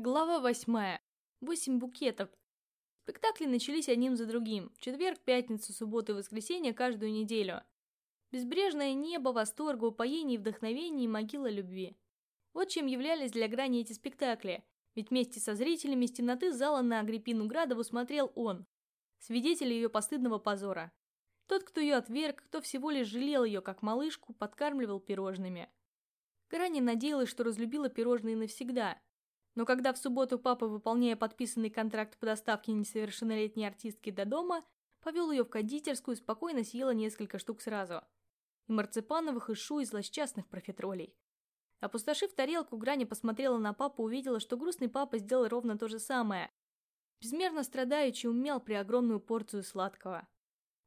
Глава восьмая. Восемь букетов. Спектакли начались одним за другим. Четверг, пятницу, субботу и воскресенье каждую неделю. Безбрежное небо, восторга, упоение и вдохновение и могила любви. Вот чем являлись для Грани эти спектакли. Ведь вместе со зрителями с темноты зала на Агриппину Градову смотрел он. Свидетель ее постыдного позора. Тот, кто ее отверг, кто всего лишь жалел ее, как малышку, подкармливал пирожными. Грани надеялась, что разлюбила пирожные навсегда – но когда в субботу папа, выполняя подписанный контракт по доставке несовершеннолетней артистки до дома, повел ее в кондитерскую и спокойно съела несколько штук сразу. И марципановых, и шу, и злосчастных профитролей. Опустошив тарелку, Грани посмотрела на папу, увидела, что грустный папа сделал ровно то же самое. Безмерно страдающий умел при огромную порцию сладкого.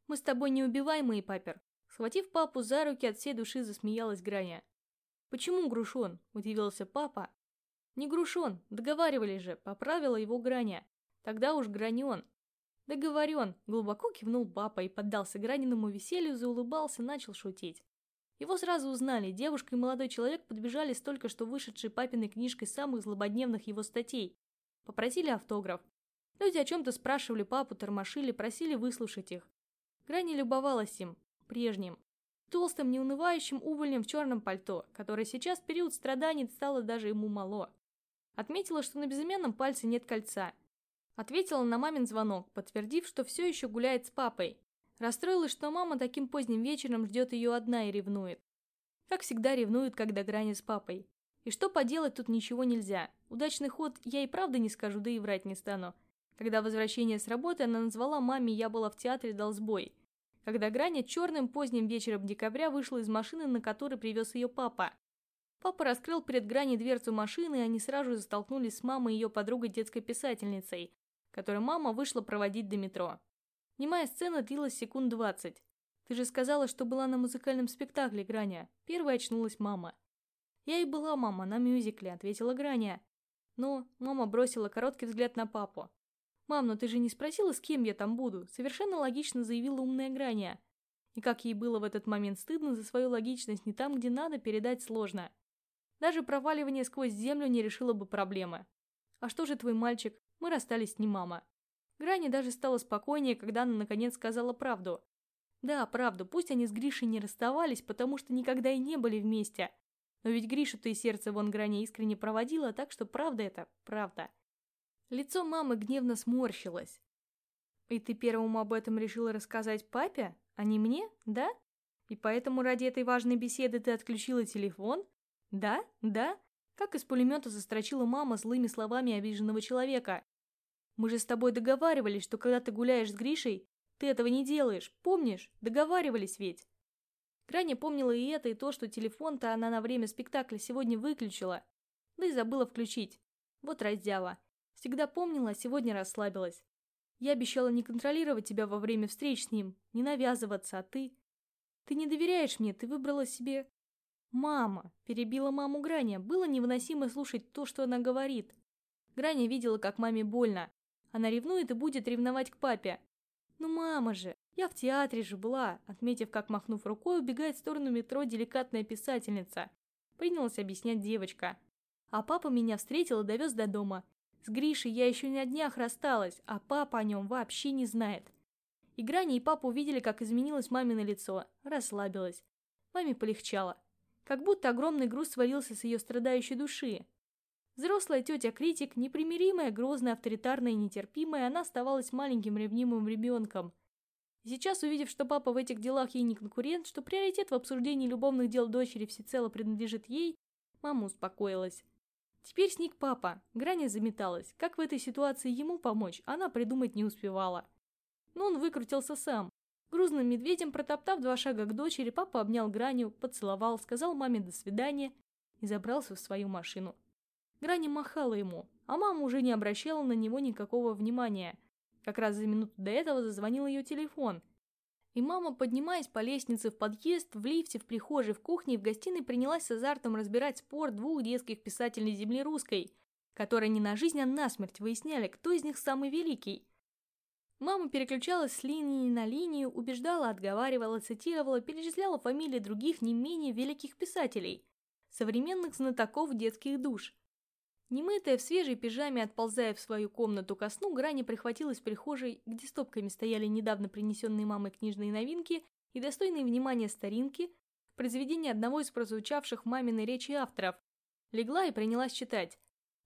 «Мы с тобой неубиваемые, папер!» Схватив папу за руки, от всей души засмеялась Граня. «Почему грушон?» – удивился папа, не грушон, договаривались же, поправила его Граня. Тогда уж гранен. Договорен, глубоко кивнул папа и поддался Граниному веселью, заулыбался, начал шутить. Его сразу узнали, девушка и молодой человек подбежали с только что вышедшей папиной книжкой самых злободневных его статей. Попросили автограф. Люди о чем-то спрашивали папу, тормошили, просили выслушать их. Грани любовалась им, прежним, толстым, неунывающим увольнем в черном пальто, которое сейчас в период страданий стало даже ему мало. Отметила, что на безымянном пальце нет кольца. Ответила на мамин звонок, подтвердив, что все еще гуляет с папой. Расстроилась, что мама таким поздним вечером ждет ее одна и ревнует. Как всегда ревнует, когда грани с папой. И что поделать тут ничего нельзя. Удачный ход я и правда не скажу, да и врать не стану. Когда возвращение с работы она назвала маме «Я была в театре, дал сбой». Когда Граня черным поздним вечером декабря вышла из машины, на которой привез ее папа. Папа раскрыл перед Грани дверцу машины, и они сразу же столкнулись с мамой и ее подругой детской писательницей, которую мама вышла проводить до метро. Немая сцена длилась секунд двадцать. «Ты же сказала, что была на музыкальном спектакле, Граня». Первая очнулась мама. «Я и была, мама, на мюзикле», — ответила Граня. Но мама бросила короткий взгляд на папу. «Мам, но ты же не спросила, с кем я там буду?» Совершенно логично заявила умная Граня. И как ей было в этот момент стыдно за свою логичность, не там, где надо, передать сложно. Даже проваливание сквозь землю не решило бы проблемы. А что же твой мальчик? Мы расстались с ним, мама. Грани даже стало спокойнее, когда она наконец сказала правду. Да, правду, пусть они с Гришей не расставались, потому что никогда и не были вместе. Но ведь Гришу-то и сердце вон Граня искренне проводила, так что правда это правда. Лицо мамы гневно сморщилось. «И ты первому об этом решила рассказать папе, а не мне, да? И поэтому ради этой важной беседы ты отключила телефон? «Да? Да?» Как из пулемета застрочила мама злыми словами обиженного человека. «Мы же с тобой договаривались, что когда ты гуляешь с Гришей, ты этого не делаешь, помнишь? Договаривались ведь!» Граня помнила и это, и то, что телефон-то она на время спектакля сегодня выключила. Да и забыла включить. Вот раздява. Всегда помнила, а сегодня расслабилась. Я обещала не контролировать тебя во время встреч с ним, не навязываться, а ты... Ты не доверяешь мне, ты выбрала себе «Мама!» – перебила маму Граня. Было невыносимо слушать то, что она говорит. Граня видела, как маме больно. Она ревнует и будет ревновать к папе. «Ну мама же! Я в театре же была!» Отметив, как махнув рукой, убегает в сторону метро деликатная писательница. Принялась объяснять девочка. А папа меня встретил и довез до дома. С Гришей я еще на днях рассталась, а папа о нем вообще не знает. И Граня и папа увидели, как изменилось мамино лицо. Расслабилась. Маме полегчало. Как будто огромный груз свалился с ее страдающей души. Взрослая тетя-критик, непримиримая, грозная, авторитарная и нетерпимая, она оставалась маленьким ревнимым ребенком. Сейчас, увидев, что папа в этих делах ей не конкурент, что приоритет в обсуждении любовных дел дочери всецело принадлежит ей, мама успокоилась. Теперь сник папа. Граня заметалась. Как в этой ситуации ему помочь, она придумать не успевала. Но он выкрутился сам. Грузным медведем, протоптав два шага к дочери, папа обнял Граню, поцеловал, сказал маме «до свидания» и забрался в свою машину. Граня махала ему, а мама уже не обращала на него никакого внимания. Как раз за минуту до этого зазвонил ее телефон. И мама, поднимаясь по лестнице в подъезд, в лифте, в прихожей, в кухне и в гостиной, принялась с азартом разбирать спор двух детских писателей земли русской, которые не на жизнь, а на смерть выясняли, кто из них самый великий. Мама переключалась с линии на линию, убеждала, отговаривала, цитировала, перечисляла фамилии других не менее великих писателей, современных знатоков детских душ. Немытая в свежей пижаме, отползая в свою комнату ко сну, Грани прихватилась прихожей, где стопками стояли недавно принесенные мамой книжные новинки и достойные внимания старинки, произведения одного из прозвучавших маминой речи авторов. Легла и принялась читать.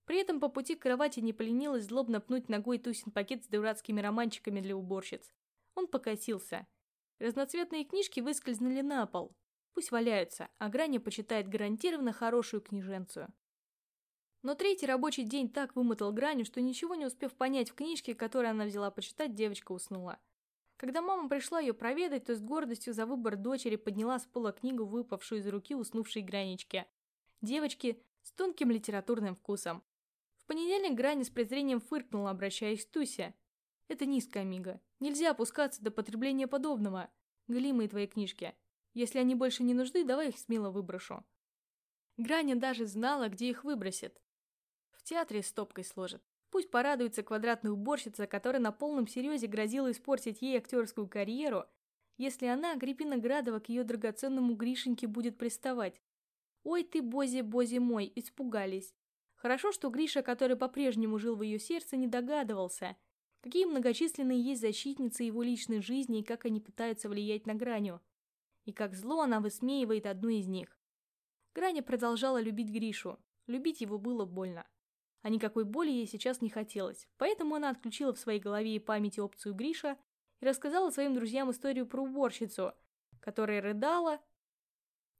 При этом по пути к кровати не поленилась злобно пнуть ногой Тусин пакет с дурацкими романчиками для уборщиц. Он покосился. Разноцветные книжки выскользнули на пол. Пусть валяются, а Граня почитает гарантированно хорошую книженцию. Но третий рабочий день так вымотал Граню, что ничего не успев понять в книжке, которую она взяла почитать, девочка уснула. Когда мама пришла ее проведать, то с гордостью за выбор дочери подняла с пола книгу, выпавшую из руки уснувшей Гранечки. Девочки с тонким литературным вкусом. В понедельник Грани с презрением фыркнула, обращаясь к Тусе. «Это низкая мига. Нельзя опускаться до потребления подобного. Глимые твои книжки. Если они больше не нужны, давай их смело выброшу». Граня даже знала, где их выбросит театре стопкой сложат. Пусть порадуется квадратная уборщица, которая на полном серьезе грозила испортить ей актерскую карьеру, если она, Агриппина Градова, к ее драгоценному Гришеньке будет приставать. Ой ты, Бози, Бози мой, испугались. Хорошо, что Гриша, который по-прежнему жил в ее сердце, не догадывался, какие многочисленные есть защитницы его личной жизни и как они пытаются влиять на Граню. И как зло она высмеивает одну из них. Граня продолжала любить Гришу. Любить его было больно а никакой боли ей сейчас не хотелось, поэтому она отключила в своей голове и памяти опцию Гриша и рассказала своим друзьям историю про уборщицу, которая рыдала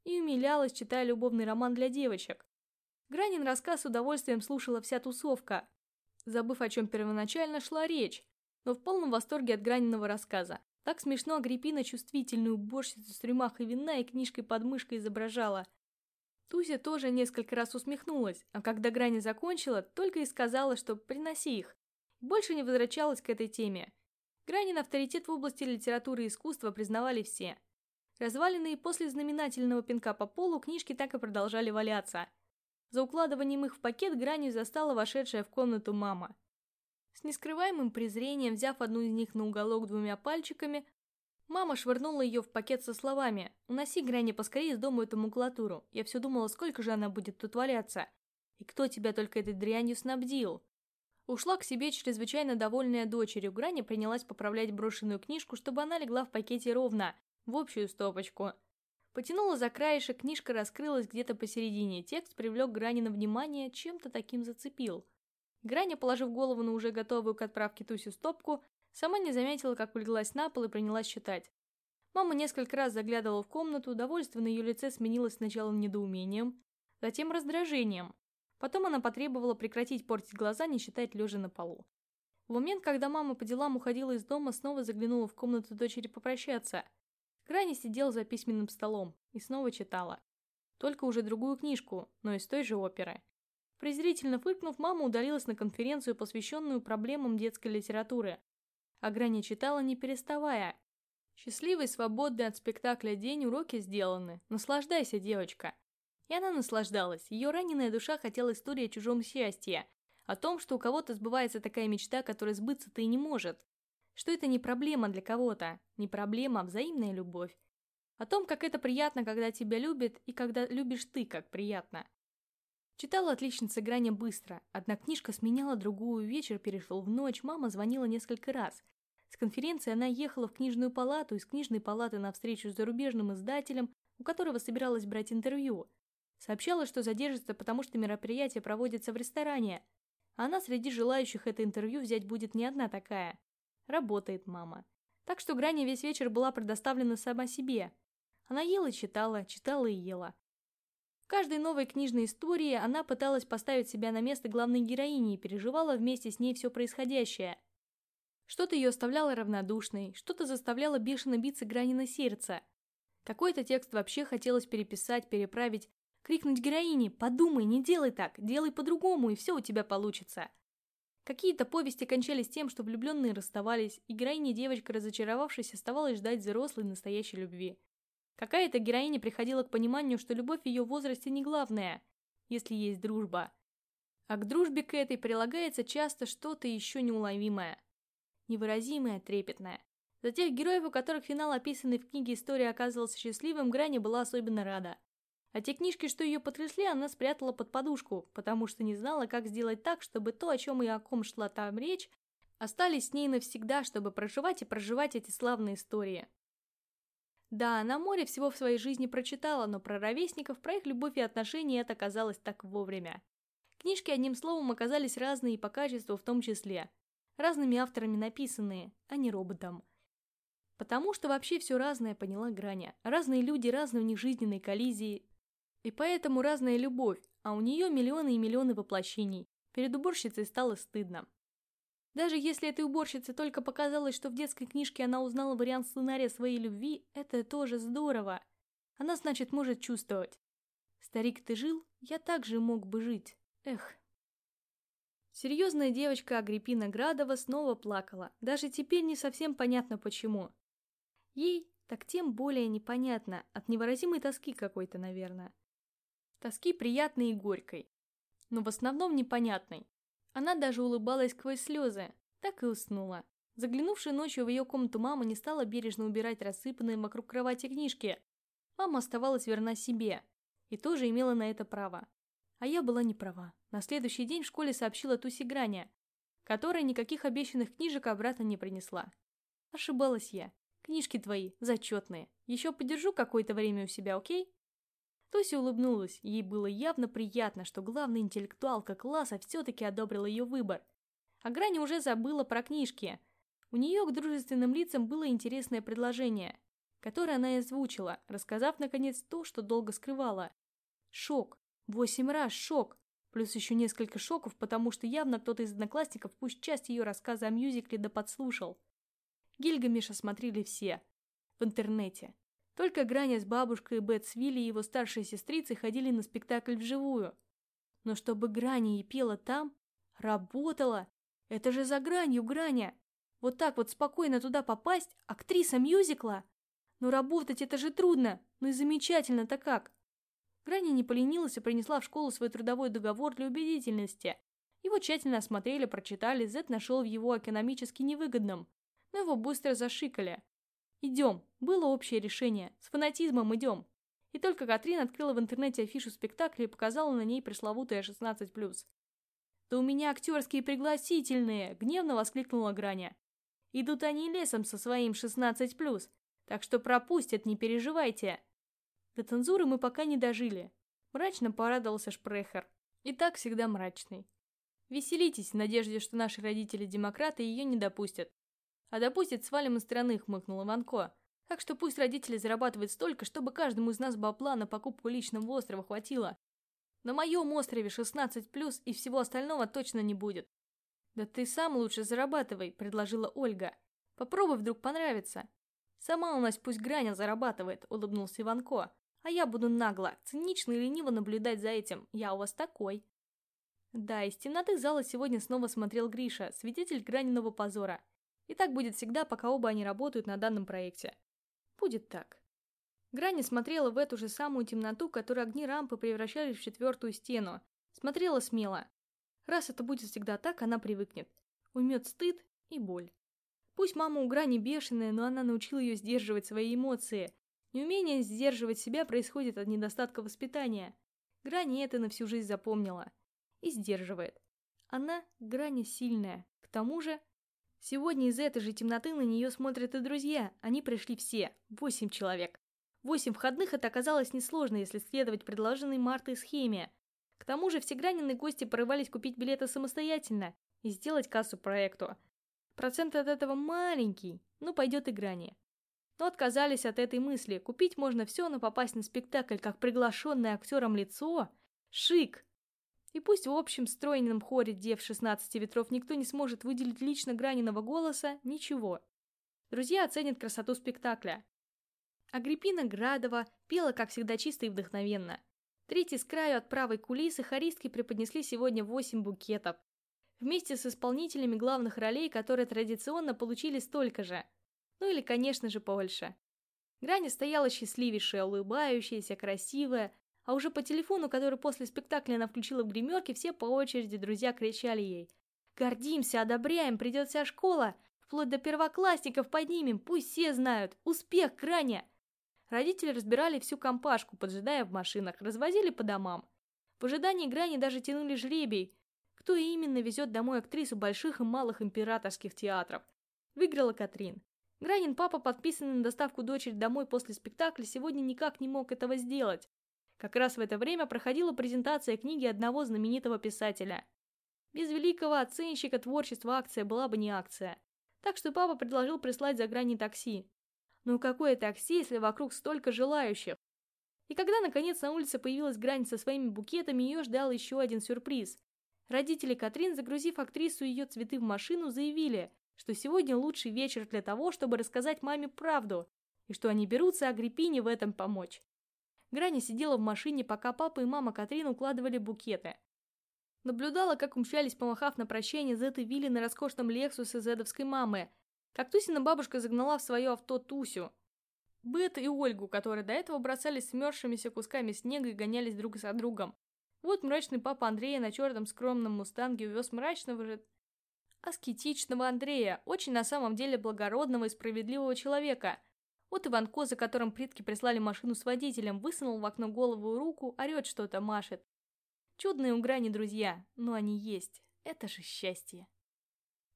и умилялась, читая любовный роман для девочек. Гранин рассказ с удовольствием слушала вся тусовка, забыв о чем первоначально шла речь, но в полном восторге от Граниного рассказа. Так смешно Агриппина чувствительную уборщицу с рюмахой вина и книжкой под мышкой изображала – Туся тоже несколько раз усмехнулась, а когда Грани закончила, только и сказала, что приноси их. больше не возвращалась к этой теме. Гранин авторитет в области литературы и искусства признавали все. Разваленные после знаменательного пинка по полу книжки так и продолжали валяться. За укладыванием их в пакет Гранью застала вошедшая в комнату мама. С нескрываемым презрением, взяв одну из них на уголок двумя пальчиками, Мама швырнула ее в пакет со словами «Уноси Грани поскорее из дома эту макулатуру. Я все думала, сколько же она будет тут валяться. И кто тебя только этой дрянью снабдил?» Ушла к себе чрезвычайно довольная дочерью. Грани принялась поправлять брошенную книжку, чтобы она легла в пакете ровно, в общую стопочку. Потянула за краешек, книжка раскрылась где-то посередине. Текст привлек Грани на внимание, чем-то таким зацепил. Граня, положив голову на уже готовую к отправке Тусю стопку, Сама не заметила, как улеглась на пол и принялась читать. Мама несколько раз заглядывала в комнату, удовольствие на ее лице сменилось сначала недоумением, затем раздражением. Потом она потребовала прекратить портить глаза, не считать лежа на полу. В момент, когда мама по делам уходила из дома, снова заглянула в комнату дочери попрощаться. Грани сидела за письменным столом и снова читала. Только уже другую книжку, но из той же оперы. Презрительно фыркнув, мама удалилась на конференцию, посвященную проблемам детской литературы. А Грани читала не переставая. Счастливый, свободный от спектакля день, уроки сделаны. Наслаждайся, девочка. И она наслаждалась. Ее раненая душа хотела истории о чужом счастье. О том, что у кого-то сбывается такая мечта, которая сбыться-то и не может. Что это не проблема для кого-то. Не проблема, а взаимная любовь. О том, как это приятно, когда тебя любят, и когда любишь ты, как приятно. Читала отличница Граня быстро. Одна книжка сменяла другую, вечер перешел в ночь, мама звонила несколько раз. С конференции она ехала в книжную палату, из книжной палаты на встречу с зарубежным издателем, у которого собиралась брать интервью. Сообщала, что задержится, потому что мероприятие проводится в ресторане. Она среди желающих это интервью взять будет не одна такая. Работает мама. Так что Граня весь вечер была предоставлена сама себе. Она ела, читала, читала и ела. В каждой новой книжной истории она пыталась поставить себя на место главной героини и переживала вместе с ней все происходящее. Что-то ее оставляло равнодушной, что-то заставляло бешено биться грани на сердце. Какой-то текст вообще хотелось переписать, переправить, крикнуть героине «Подумай, не делай так, делай по-другому, и все у тебя получится». Какие-то повести кончались тем, что влюбленные расставались, и героиня девочка, разочаровавшись, оставалась ждать взрослой настоящей любви. Какая-то героиня приходила к пониманию, что любовь в ее возрасте не главное, если есть дружба. А к дружбе к этой прилагается часто что-то еще неуловимое. Невыразимое, трепетное. За тех героев, у которых финал, описанный в книге «История» оказывался счастливым, Грани была особенно рада. А те книжки, что ее потрясли, она спрятала под подушку, потому что не знала, как сделать так, чтобы то, о чем и о ком шла там речь, остались с ней навсегда, чтобы проживать и проживать эти славные истории. Да, на море всего в своей жизни прочитала, но про ровесников, про их любовь и отношения это казалось так вовремя. Книжки, одним словом, оказались разные и по качеству в том числе. Разными авторами написанные, а не роботом. Потому что вообще все разное поняла Граня. Разные люди, разные у них жизненные коллизии, и поэтому разная любовь, а у нее миллионы и миллионы воплощений. Перед уборщицей стало стыдно. Даже если этой уборщице только показалось, что в детской книжке она узнала вариант сценария своей любви, это тоже здорово. Она, значит, может чувствовать. Старик, ты жил? Я также мог бы жить. Эх. Серьезная девочка Агриппина Градова снова плакала. Даже теперь не совсем понятно почему. Ей так тем более непонятно, от невыразимой тоски какой-то, наверное. Тоски приятной и горькой, но в основном непонятной. Она даже улыбалась сквозь слезы, так и уснула. Заглянувшая ночью в ее комнату мама не стала бережно убирать рассыпанные вокруг кровати книжки. Мама оставалась верна себе и тоже имела на это право. А я была не права. На следующий день в школе сообщила Туси Граня, которая никаких обещанных книжек обратно не принесла. Ошибалась я. Книжки твои, зачетные. Еще подержу какое-то время у себя, окей? Тося улыбнулась, ей было явно приятно, что главная интеллектуалка класса все-таки одобрила ее выбор. А Грани уже забыла про книжки. У нее к дружественным лицам было интересное предложение, которое она и озвучила, рассказав наконец то, что долго скрывала. Шок. Восемь раз шок. Плюс еще несколько шоков, потому что явно кто-то из одноклассников пусть часть ее рассказа о мюзикле да подслушал. Гильгамеша смотрели все. В интернете. Только Граня с бабушкой Бет Свилли и его старшей сестрицей ходили на спектакль вживую. Но чтобы Граня и пела там, работала. Это же за гранью Граня. Вот так вот спокойно туда попасть, актриса мюзикла. Но работать это же трудно, ну и замечательно-то как. Граня не поленилась и принесла в школу свой трудовой договор для убедительности. Его тщательно осмотрели, прочитали, Зет нашел в его экономически невыгодным, но его быстро зашикали. Идем. Было общее решение. С фанатизмом идем. И только Катрин открыла в интернете афишу спектакля и показала на ней пресловутое 16+. «Да у меня актерские пригласительные!» — гневно воскликнула Граня. «Идут они лесом со своим 16+, так что пропустят, не переживайте!» До цензуры мы пока не дожили. Мрачно порадовался Шпрехер. И так всегда мрачный. Веселитесь в надежде, что наши родители-демократы ее не допустят. А допустит, свалим из страны, хмыкнул Иванко. Так что пусть родители зарабатывают столько, чтобы каждому из нас бабла на покупку личного острова хватило. На моем острове 16 плюс и всего остального точно не будет. Да ты сам лучше зарабатывай, предложила Ольга. Попробуй, вдруг понравится. Сама у нас пусть Граня зарабатывает, улыбнулся Иванко. А я буду нагло, цинично и лениво наблюдать за этим. Я у вас такой. Да, из темноты зала сегодня снова смотрел Гриша, свидетель Граниного позора. И так будет всегда, пока оба они работают на данном проекте. Будет так. Грани смотрела в эту же самую темноту, которой огни рампы превращались в четвертую стену. Смотрела смело. Раз это будет всегда так, она привыкнет. Уймет стыд и боль. Пусть мама у Грани бешеная, но она научила ее сдерживать свои эмоции. Неумение сдерживать себя происходит от недостатка воспитания. Грани это на всю жизнь запомнила. И сдерживает. Она, Грани, сильная. К тому же, Сегодня из этой же темноты на нее смотрят и друзья. Они пришли все. Восемь человек. Восемь входных это оказалось несложно, если следовать предложенной Мартой схеме. К тому же все граненые гости порывались купить билеты самостоятельно и сделать кассу проекту. Процент от этого маленький, но пойдет и грани. Но отказались от этой мысли. Купить можно все, но попасть на спектакль как приглашенное актером лицо – шик. И пусть в общем стройном хоре дев 16 ветров никто не сможет выделить лично Граниного голоса, ничего. Друзья оценят красоту спектакля. Агриппина Градова пела, как всегда, чисто и вдохновенно. Третий с краю от правой кулисы хористки преподнесли сегодня 8 букетов. Вместе с исполнителями главных ролей, которые традиционно получили столько же. Ну или, конечно же, больше. Грани стояла счастливейшая, улыбающаяся, красивая, а уже по телефону, который после спектакля она включила в гримерке, все по очереди друзья кричали ей. «Гордимся, одобряем, придет вся школа! Вплоть до первоклассников поднимем, пусть все знают! Успех, Краня!» Родители разбирали всю компашку, поджидая в машинах, развозили по домам. В ожидании Грани даже тянули жребий, кто именно везет домой актрису больших и малых императорских театров. Выиграла Катрин. Гранин папа, подписанный на доставку дочери домой после спектакля, сегодня никак не мог этого сделать. Как раз в это время проходила презентация книги одного знаменитого писателя. Без великого оценщика творчества акция была бы не акция. Так что папа предложил прислать за грани такси. Ну какое такси, если вокруг столько желающих? И когда наконец на улице появилась Грань со своими букетами, ее ждал еще один сюрприз. Родители Катрин, загрузив актрису и ее цветы в машину, заявили, что сегодня лучший вечер для того, чтобы рассказать маме правду, и что они берутся Агриппине в этом помочь. Грани сидела в машине, пока папа и мама Катрин укладывали букеты. Наблюдала, как умчались, помахав на прощание, Зет и Вилли на роскошном Лексусе Зедовской мамы, как Тусина бабушка загнала в свое авто Тусю. Бет и Ольгу, которые до этого бросались смерзшимися кусками снега и гонялись друг за другом. Вот мрачный папа Андрея на черном скромном мустанге увез мрачного же аскетичного Андрея, очень на самом деле благородного и справедливого человека. Вот Иванко, за которым предки прислали машину с водителем, высунул в окно голову и руку, орет что-то, машет. Чудные у грани друзья, но они есть. Это же счастье.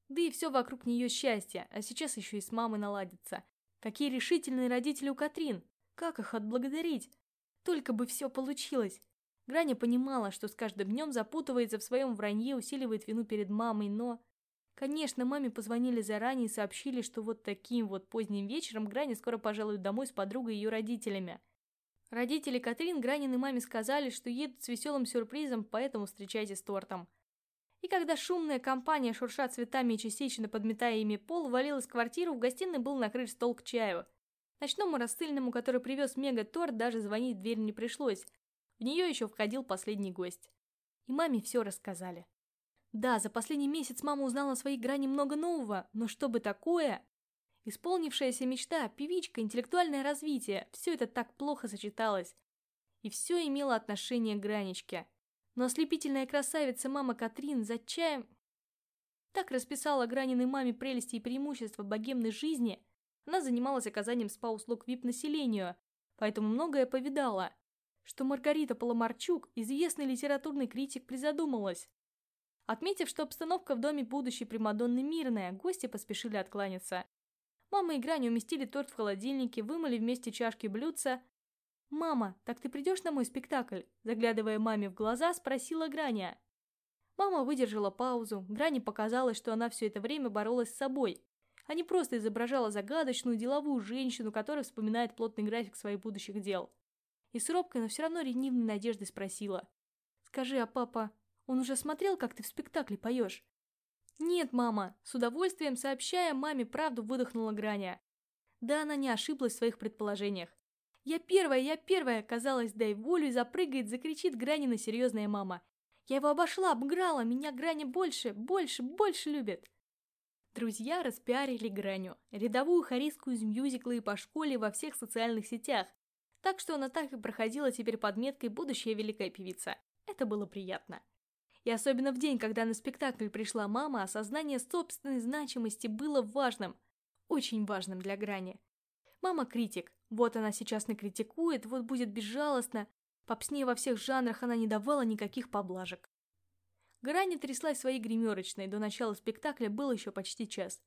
Да и все вокруг нее счастье, а сейчас еще и с мамой наладится. Какие решительные родители у Катрин! Как их отблагодарить? Только бы все получилось. Граня понимала, что с каждым днем запутывается в своем вранье, усиливает вину перед мамой, но... Конечно, маме позвонили заранее и сообщили, что вот таким вот поздним вечером Граня скоро пожалует домой с подругой и ее родителями. Родители Катрин Граниной маме сказали, что едут с веселым сюрпризом, поэтому встречайте с тортом. И когда шумная компания, шурша цветами и частично подметая ими пол, валилась в квартиру, в гостиной был накрыт стол к чаю. Ночному рассыльному, который привез мега-торт, даже звонить в дверь не пришлось. В нее еще входил последний гость. И маме все рассказали. Да, за последний месяц мама узнала о своей грани много нового, но что бы такое? Исполнившаяся мечта, певичка, интеллектуальное развитие – все это так плохо сочеталось. И все имело отношение к Гранечке. Но ослепительная красавица мама Катрин за чаем... Так расписала Граниной маме прелести и преимущества богемной жизни. Она занималась оказанием спа-услуг вип-населению, поэтому многое повидала. Что Маргарита Поломарчук, известный литературный критик, призадумалась. Отметив, что обстановка в доме будущей Примадонны мирная, гости поспешили откланяться. Мама и Грани уместили торт в холодильнике, вымыли вместе чашки блюдца, «Мама, так ты придешь на мой спектакль?» Заглядывая маме в глаза, спросила Граня. Мама выдержала паузу. Грани показалось, что она все это время боролась с собой, а не просто изображала загадочную деловую женщину, которая вспоминает плотный график своих будущих дел. И с робкой, но все равно ревнивной надеждой спросила. «Скажи, а папа, он уже смотрел, как ты в спектакле поешь?» «Нет, мама», с удовольствием сообщая маме правду, выдохнула Граня. Да, она не ошиблась в своих предположениях. «Я первая, я первая!» Казалось, дай волю и запрыгает, закричит Гранина серьезная мама. «Я его обошла, обыграла, меня Граня больше, больше, больше любит!» Друзья распиарили Граню, рядовую харистку из мюзикла и по школе во всех социальных сетях, так что она так и проходила теперь подметкой «Будущая великая певица». Это было приятно. И особенно в день, когда на спектакль пришла мама, осознание собственной значимости было важным, очень важным для Грани. Мама критик, вот она сейчас накритикует, вот будет безжалостна. Попсне во всех жанрах она не давала никаких поблажек. Грани тряслась своей гримерочной, до начала спектакля был еще почти час.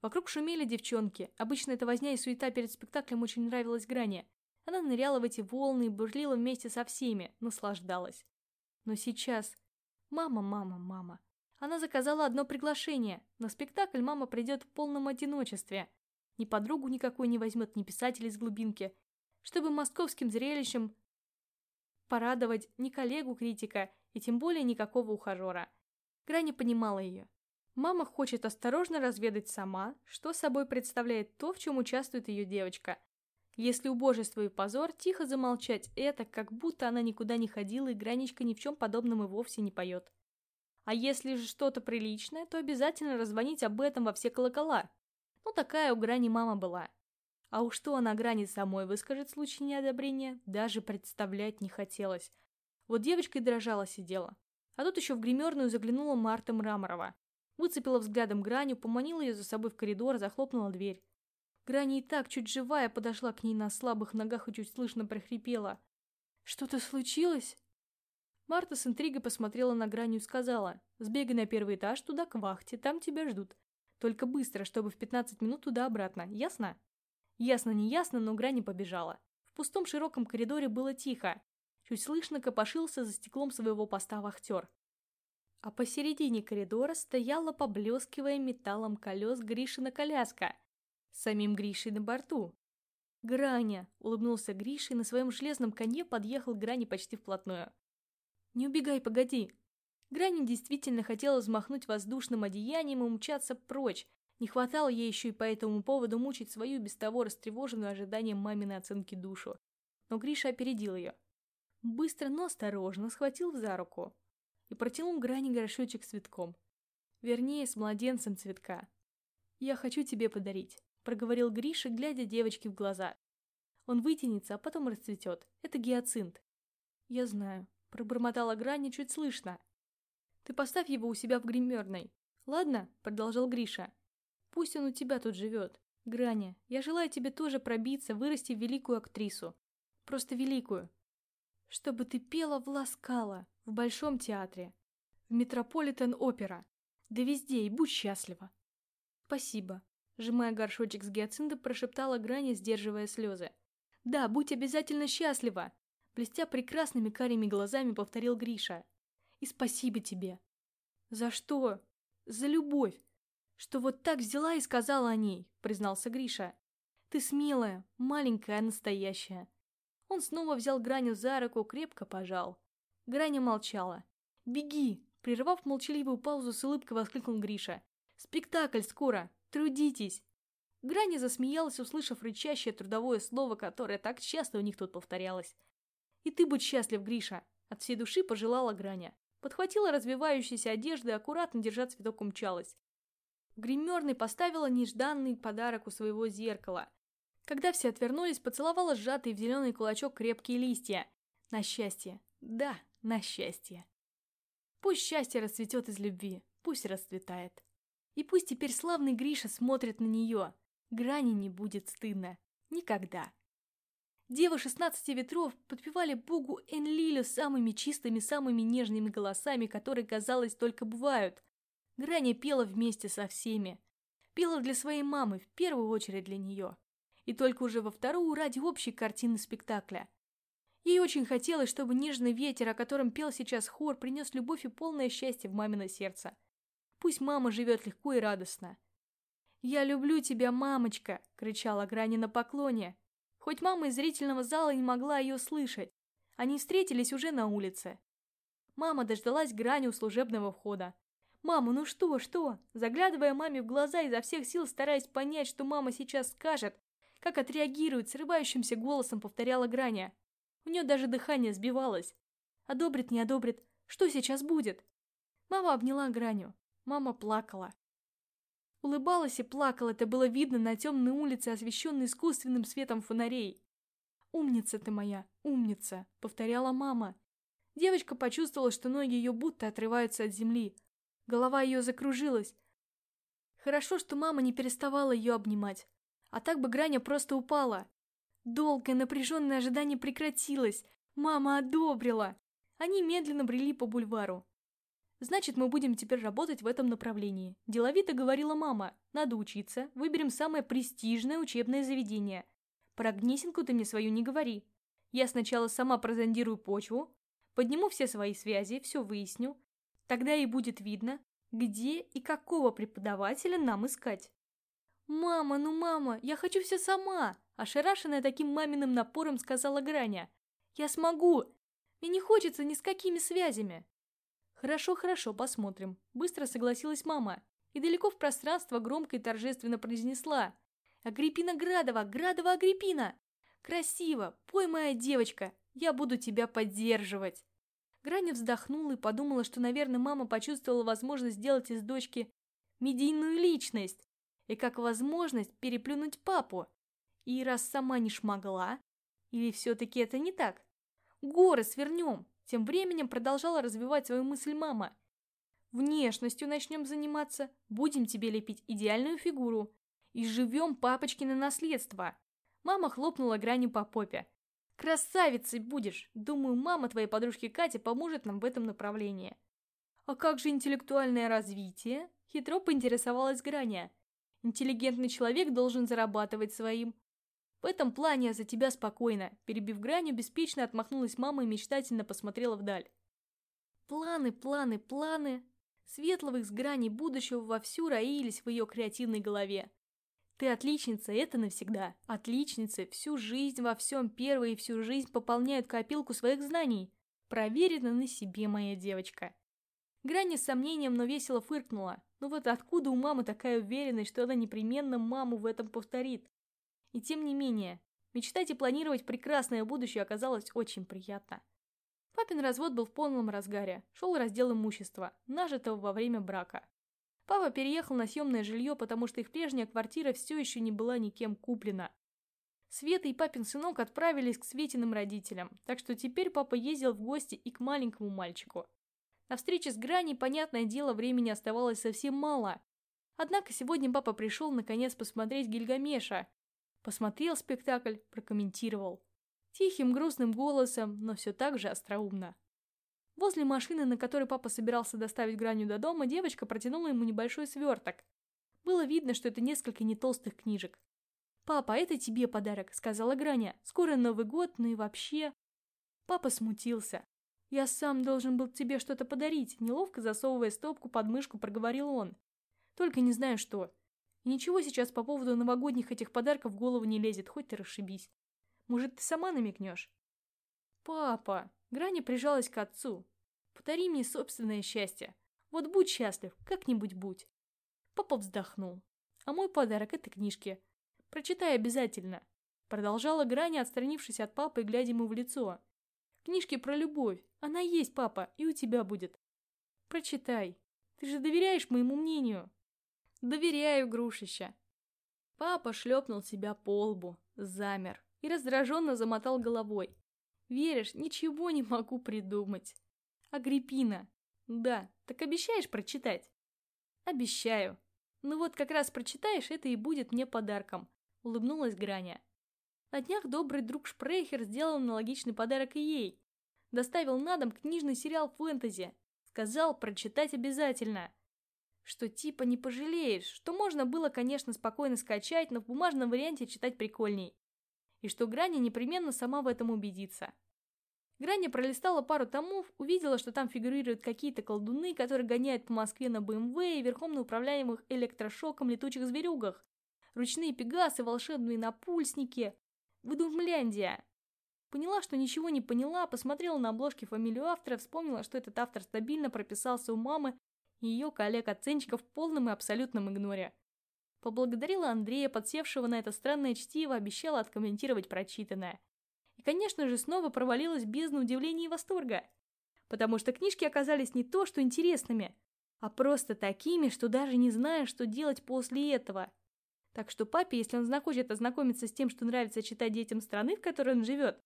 Вокруг шумели девчонки, обычно эта возня и суета перед спектаклем очень нравилась Грани. Она ныряла в эти волны и бурлила вместе со всеми, наслаждалась. Но сейчас... Мама, мама, мама. Она заказала одно приглашение. На спектакль мама придет в полном одиночестве. Ни подругу никакой не возьмет, ни писателя из глубинки. Чтобы московским зрелищем порадовать ни коллегу-критика, и тем более никакого ухажера. Грани понимала ее. Мама хочет осторожно разведать сама, что собой представляет то, в чем участвует ее девочка. Если убожество и позор, тихо замолчать это, как будто она никуда не ходила и Граничка ни в чем подобном и вовсе не поет. А если же что-то приличное, то обязательно раззвонить об этом во все колокола. Ну, такая у Грани мама была. А уж что она Грани самой выскажет в случае неодобрения, даже представлять не хотелось. Вот девочка и дрожала сидела. А тут еще в гримерную заглянула Марта Мраморова. Выцепила взглядом Граню, поманила ее за собой в коридор, захлопнула дверь. Грани и так чуть живая подошла к ней на слабых ногах и чуть слышно прохрипела. «Что-то случилось?» Марта с интригой посмотрела на Граню и сказала, «Сбегай на первый этаж, туда к вахте, там тебя ждут. Только быстро, чтобы в 15 минут туда-обратно, ясно?» Ясно, не ясно, но Грани побежала. В пустом широком коридоре было тихо. Чуть слышно копошился за стеклом своего поста вахтер. А посередине коридора стояла, поблескивая металлом колес, Гришина коляска. Самим Гришей на борту. «Граня!» — улыбнулся Гриша и на своем железном коне подъехал к Грани почти вплотную. «Не убегай, погоди!» Грани действительно хотела взмахнуть воздушным одеянием и умчаться прочь. Не хватало ей еще и по этому поводу мучить свою без того растревоженную ожиданием маминой оценки душу. Но Гриша опередил ее. Быстро, но осторожно схватил за руку и протянул Грани горшочек с цветком. Вернее, с младенцем цветка. «Я хочу тебе подарить», — проговорил Гриша, глядя девочке в глаза. «Он вытянется, а потом расцветет. Это гиацинт». «Я знаю», — пробормотала Грани чуть слышно. «Ты поставь его у себя в гримерной. Ладно?» — продолжал Гриша. «Пусть он у тебя тут живет. Граня, я желаю тебе тоже пробиться, вырасти в великую актрису. Просто великую. Чтобы ты пела в Ласкала, в Большом театре, в Метрополитен-опера, да везде, и будь счастлива. Спасибо. Сжимая горшочек с гиацинта, прошептала Граня, сдерживая слезы. Да, будь обязательно счастлива. Блестя прекрасными карими глазами, повторил Гриша. И спасибо тебе. За что? За любовь. Что вот так взяла и сказала о ней, признался Гриша. Ты смелая, маленькая, а настоящая. Он снова взял Граню за руку, крепко пожал. Граня молчала. «Беги!» Прервав молчаливую паузу, с улыбкой воскликнул Гриша. «Спектакль скоро! Трудитесь!» Граня засмеялась, услышав рычащее трудовое слово, которое так часто у них тут повторялось. «И ты будь счастлив, Гриша!» От всей души пожелала Граня. Подхватила развивающиеся одежды и аккуратно, держа цветок, умчалась. В поставила нежданный подарок у своего зеркала. Когда все отвернулись, поцеловала сжатый в зеленый кулачок крепкие листья. На счастье. Да, на счастье. Пусть счастье расцветет из любви, пусть расцветает. И пусть теперь славный Гриша смотрит на нее. Грани не будет стыдно. Никогда. Девы шестнадцати ветров подпевали богу Энлилю самыми чистыми, самыми нежными голосами, которые, казалось, только бывают. Грани пела вместе со всеми. Пела для своей мамы, в первую очередь для нее. И только уже во вторую ради общей картины спектакля. Ей очень хотелось, чтобы нежный ветер, о котором пел сейчас хор, принес любовь и полное счастье в мамино сердце. Пусть мама живет легко и радостно. «Я люблю тебя, мамочка!» — кричала Грани на поклоне. Хоть мама из зрительного зала не могла ее слышать. Они встретились уже на улице. Мама дождалась Грани у служебного входа. «Мама, ну что, что?» Заглядывая маме в глаза, изо всех сил стараясь понять, что мама сейчас скажет, как отреагирует, срывающимся голосом повторяла Граня. У нее даже дыхание сбивалось. Одобрит, не одобрит. Что сейчас будет? Мама обняла Граню. Мама плакала. Улыбалась и плакала, это было видно на темной улице, освещенной искусственным светом фонарей. «Умница ты моя, умница!» — повторяла мама. Девочка почувствовала, что ноги ее будто отрываются от земли. Голова ее закружилась. Хорошо, что мама не переставала ее обнимать. А так бы Граня просто упала. Долгое напряженное ожидание прекратилось. Мама одобрила. Они медленно брели по бульвару. «Значит, мы будем теперь работать в этом направлении», – деловито говорила мама. «Надо учиться, выберем самое престижное учебное заведение. Про Гнесинку ты мне свою не говори. Я сначала сама прозондирую почву, подниму все свои связи, все выясню. Тогда и будет видно, где и какого преподавателя нам искать». «Мама, ну мама, я хочу все сама!» Ошарашенная таким маминым напором сказала Граня. «Я смогу! Мне не хочется ни с какими связями!» «Хорошо, хорошо, посмотрим», — быстро согласилась мама. И далеко в пространство громко и торжественно произнесла. «Агриппина Градова! Градова Агриппина! Красиво! Пой, моя девочка! Я буду тебя поддерживать!» Граня вздохнула и подумала, что, наверное, мама почувствовала возможность сделать из дочки медийную личность и как возможность переплюнуть папу. И раз сама не шмогла, или все-таки это не так? Горы свернем. Тем временем продолжала развивать свою мысль мама. Внешностью начнем заниматься, будем тебе лепить идеальную фигуру. И живем папочкино наследство. Мама хлопнула гранью по попе. Красавицей будешь. Думаю, мама твоей подружки Кати поможет нам в этом направлении. А как же интеллектуальное развитие? Хитро поинтересовалась Граня. Интеллигентный человек должен зарабатывать своим. В этом плане я за тебя спокойно. Перебив Граню, беспечно отмахнулась мама и мечтательно посмотрела вдаль. Планы, планы, планы. Светловых с граней будущего вовсю роились в ее креативной голове. Ты отличница, это навсегда. Отличницы всю жизнь во всем первые и всю жизнь пополняют копилку своих знаний. Проверено на себе, моя девочка. Грани с сомнением, но весело фыркнула. Ну вот откуда у мамы такая уверенность, что она непременно маму в этом повторит? И тем не менее, мечтать и планировать прекрасное будущее оказалось очень приятно. Папин развод был в полном разгаре. Шел раздел имущества, нажитого во время брака. Папа переехал на съемное жилье, потому что их прежняя квартира все еще не была никем куплена. Света и папин сынок отправились к Светиным родителям, так что теперь папа ездил в гости и к маленькому мальчику. На встрече с Граней, понятное дело, времени оставалось совсем мало. Однако сегодня папа пришел наконец посмотреть Гильгамеша. Посмотрел спектакль, прокомментировал. Тихим, грустным голосом, но все так же остроумно. Возле машины, на которой папа собирался доставить Граню до дома, девочка протянула ему небольшой сверток. Было видно, что это несколько нетолстых книжек. «Папа, это тебе подарок», — сказала Граня. «Скоро Новый год, ну и вообще...» Папа смутился. «Я сам должен был тебе что-то подарить», — неловко засовывая стопку под мышку, проговорил он. «Только не знаю что. И ничего сейчас по поводу новогодних этих подарков в голову не лезет, хоть ты расшибись. Может, ты сама намекнешь?» «Папа!» Граня прижалась к отцу. «Подари мне собственное счастье. Вот будь счастлив, как-нибудь будь». Папа вздохнул. «А мой подарок — это книжки. Прочитай обязательно». Продолжала Граня, отстранившись от папы и глядя ему в лицо. «Книжки про любовь. Она есть, папа, и у тебя будет. Прочитай. Ты же доверяешь моему мнению?» «Доверяю, грушища». Папа шлепнул себя по лбу, замер и раздраженно замотал головой. «Веришь, ничего не могу придумать». «Агриппина». «Да, так обещаешь прочитать?» «Обещаю». «Ну вот как раз прочитаешь, это и будет мне подарком», — улыбнулась Граня. На днях добрый друг Шпрейхер сделал аналогичный подарок и ей. Доставил на дом книжный сериал фэнтези. Сказал прочитать обязательно. Что типа не пожалеешь, что можно было, конечно, спокойно скачать, но в бумажном варианте читать прикольней и что Граня непременно сама в этом убедится. Граня пролистала пару томов, увидела, что там фигурируют какие-то колдуны, которые гоняют по Москве на БМВ и верхом на управляемых электрошоком летучих зверюгах, ручные пегасы, волшебные напульсники. Выдумляндия. Поняла, что ничего не поняла, посмотрела на обложки фамилию автора, вспомнила, что этот автор стабильно прописался у мамы ее коллег-оценщиков в полном и абсолютном игноре. Поблагодарила Андрея, подсевшего на это странное чтиво, обещала откомментировать прочитанное. И, конечно же, снова провалилась бездна удивления и восторга. Потому что книжки оказались не то, что интересными, а просто такими, что даже не знаю, что делать после этого. Так что папе, если он захочет ознакомиться с тем, что нравится читать детям страны, в которой он живет,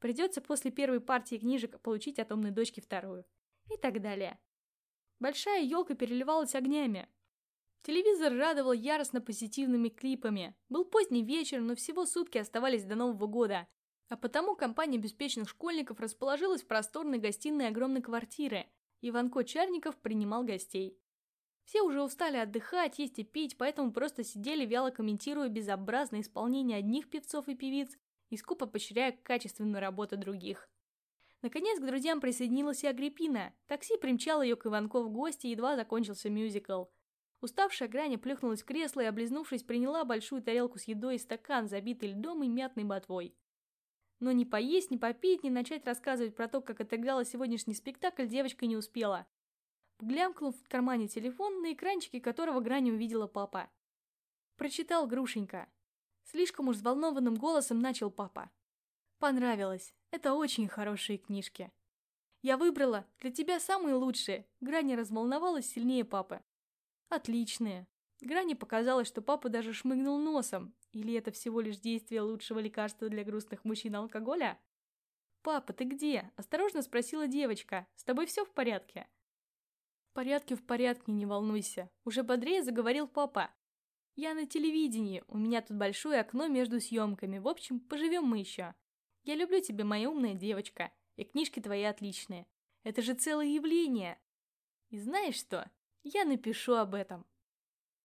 придется после первой партии книжек получить от умной дочки вторую. И так далее. Большая елка переливалась огнями, Телевизор радовал яростно позитивными клипами. Был поздний вечер, но всего сутки оставались до Нового года. А потому компания беспечных школьников расположилась в просторной гостиной огромной квартиры. Иванко Чарников принимал гостей. Все уже устали отдыхать, есть и пить, поэтому просто сидели, вяло комментируя безобразное исполнение одних певцов и певиц и скупо поощряя качественную работу других. Наконец к друзьям присоединилась и Агриппина. Такси примчало ее к Иванко в гости, едва закончился мюзикл – Уставшая Граня плюхнулась в кресло и, облизнувшись, приняла большую тарелку с едой и стакан, забитый льдом и мятной ботвой. Но ни поесть, ни попить, ни начать рассказывать про то, как отыграла сегодняшний спектакль, девочка не успела. Глямкнув в кармане телефон, на экранчике которого Граня увидела папа. Прочитал Грушенька. Слишком уж взволнованным голосом начал папа. Понравилось. Это очень хорошие книжки. Я выбрала для тебя самые лучшие. Граня разволновалась сильнее папы. Отличные. Грани показалось, что папа даже шмыгнул носом. Или это всего лишь действие лучшего лекарства для грустных мужчин алкоголя? «Папа, ты где?» – осторожно спросила девочка. «С тобой все в порядке?» «В порядке, в порядке, не волнуйся», – уже бодрее заговорил папа. Я на телевидении, у меня тут большое окно между съемками, в общем, поживем мы еще. Я люблю тебя, моя умная девочка, и книжки твои отличные. Это же целое явление. И знаешь что? Я напишу об этом.